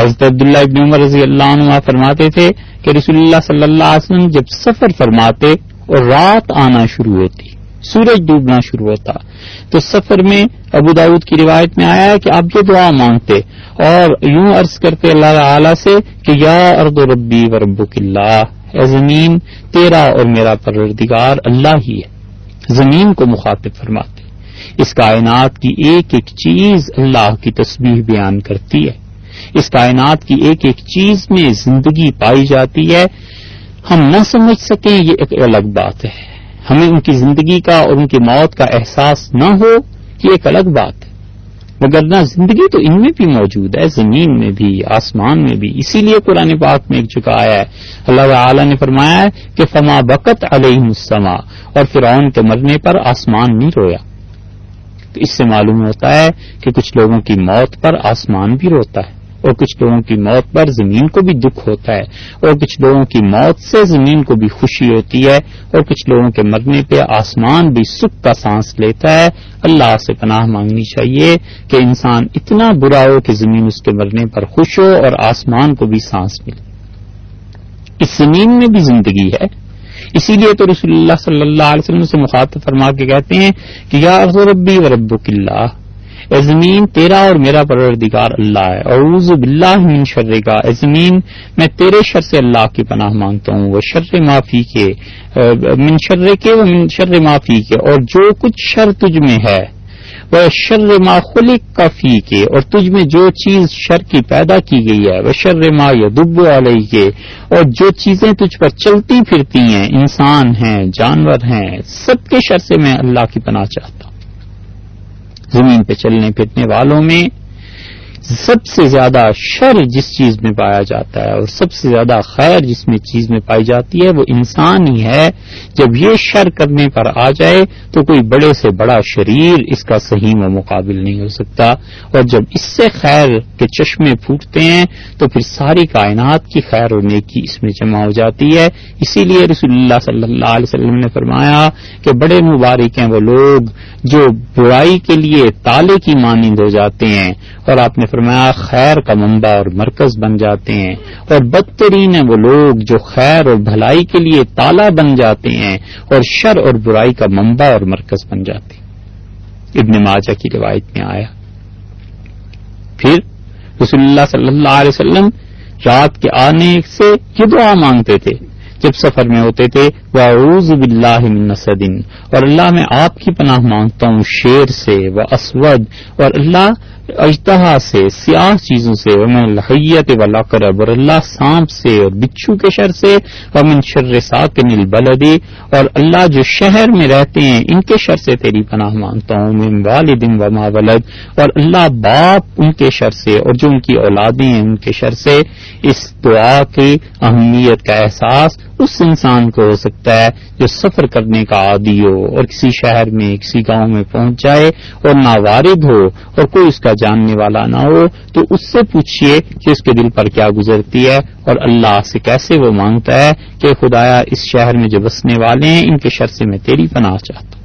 حضرت عبداللہ ابن عمر رضی اللہ عنہ فرماتے تھے کہ رسول اللہ صلی اللہ علیہ وسلم جب سفر فرماتے اور رات آنا شروع ہوتی، سورج ڈوبنا شروع ہوتا۔ تو سفر میں ابو داود کی روایت میں آیا ہے کہ آپ یہ دعا مانگتے اور یوں عرض کرتے اللہ تعالی سے کہ یا ارد و ربی و ربک اللہ، اے زمین، تیرا اور میرا پروردگار اللہ ہی ہے۔ زمین کو مخاطب فرماتے۔ اس کائنات کی ایک ایک چیز اللہ کی تسبیح بیان کرتی ہے۔ اس کائنات کی ایک ایک چیز میں زندگی پائی جاتی ہے، ہم نہ سمجھ سکیں یہ ایک الگ بات ہے۔ ہمیں ان کی زندگی کا اور ان کی موت کا احساس نہ ہو، یہ ایک الگ بات ہے۔ مگر نہ زندگی تو ان میں بھی موجود ہے، زمین میں بھی، آسمان میں بھی۔ اسی لیے قرآن پاک میں ایک چکا آیا ہے۔ اللہ تعالی نے فرمایا ہے کہ فما بکت علیہ السما اور فرعون کے مرنے پر آسمان نہیں رویا۔ تو اس سے معلوم ہوتا ہے کہ کچھ لوگوں کی موت پر آسمان بھی روتا ہے۔ اور کچھ لوگوں کی موت پر زمین کو بھی دکھ ہوتا ہے، اور کچھ لوگوں کی موت سے زمین کو بھی خوشی ہوتی ہے، اور کچھ لوگوں کے مرنے پہ آسمان بھی سکھ کا سانس لیتا ہے۔ اللہ سے پناہ مانگنی چاہیے کہ انسان اتنا برا ہو کہ زمین اس کے مرنے پر خوش ہو اور آسمان کو بھی سانس ملے۔ اس زمین میں بھی زندگی ہے۔ اسی لیے تو رسول اللہ صلی اللہ علیہ وسلم سے مخاطب فرما کے کہتے ہیں کہ یا ربی و رب اللہ اے زمین تیرا اور میرا پروردگار اللہ ہے۔ اور باللہ من شر کا۔ اے زمین، میں تیرے شر سے اللہ کی پناہ مانگتا ہوں۔ وہ شر معافی کے، من شر کے وہ من شر معافی کے۔ اور جو کچھ شر تجھ میں ہے، وہ شر ما خلق کا فی کے۔ اور تجھ میں جو چیز شر کی پیدا کی گئی ہے، وہ شر ما یا دب علیہ۔ کے اور جو چیزیں تجھ پر چلتی پھرتی ہیں، انسان ہیں، جانور ہیں، سب کے شر سے میں اللہ کی پناہ چاہتا ہوں۔ زمین پہ چلنے پھرنے والوں میں سب سے زیادہ شر جس چیز میں پایا جاتا ہے اور سب سے زیادہ خیر جس میں چیز میں پائی جاتی ہے وہ انسان ہی ہے۔ جب یہ شر کرنے پر آ جائے تو کوئی بڑے سے بڑا شریر اس کا صحیح و مقابل نہیں ہو سکتا۔ اور جب اس سے خیر کے چشمے پھوٹتے ہیں تو پھر ساری کائنات کی خیر اور نیکی اس میں جمع ہو جاتی ہے۔ اسی لیے رسول اللہ صلی اللہ علیہ وسلم نے فرمایا کہ بڑے مبارک ہیں وہ لوگ جو برائی کے لیے تالے کی مانند ہو جاتے ہیں۔ اور آپ نے فرمایا، خیر کا منبع اور مرکز بن جاتے ہیں۔ اور بدترین ہیں وہ لوگ جو خیر اور بھلائی کے لیے تالا بن جاتے ہیں اور شر اور برائی کا منبع اور مرکز بن جاتے ہیں۔ ابن ماجہ کی روایت میں آیا۔ پھر رسول اللہ صلی اللہ علیہ وسلم رات کے آنے سے یہ دعا مانگتے تھے۔ جب سفر میں ہوتے تھے وہ عروض بلّہ نسدن اور اللہ میں آپ کی پناہ مانگتا ہوں شیر سے وہ اسود اور اللہ اجتہا سے، سیاہ چیزوں سے، ومن لحیت ولا کرب اور اللہ سانپ سے اور بچھو کے شر سے، ومن شر ساکن البلدی اور اللہ جو شہر میں رہتے ہیں، ان کے شر سے تیری پناہ مانگتا ہوں، من والدن وما ولد۔ اور اللہ باپ ان کے شر سے، اور جو ان کی اولادیں ہیں، ان کے شر سے۔ اس دعا کی اہمیت کا احساس اس انسان کو ہو سکتا ہے جو سفر کرنے کا عادی ہو اور کسی شہر میں، کسی گاؤں میں پہنچ جائے اور نہ وارد ہو اور کوئی اس کا جاننے والا نہ ہو، تو اس سے پوچھئے کہ اس کے دل پر کیا گزرتی ہے اور اللہ سے کیسے وہ مانگتا ہے کہ خدایا اس شہر میں جو بسنے والے ہیں، ان کے شر سے میں تیری پناہ چاہتا ہوں۔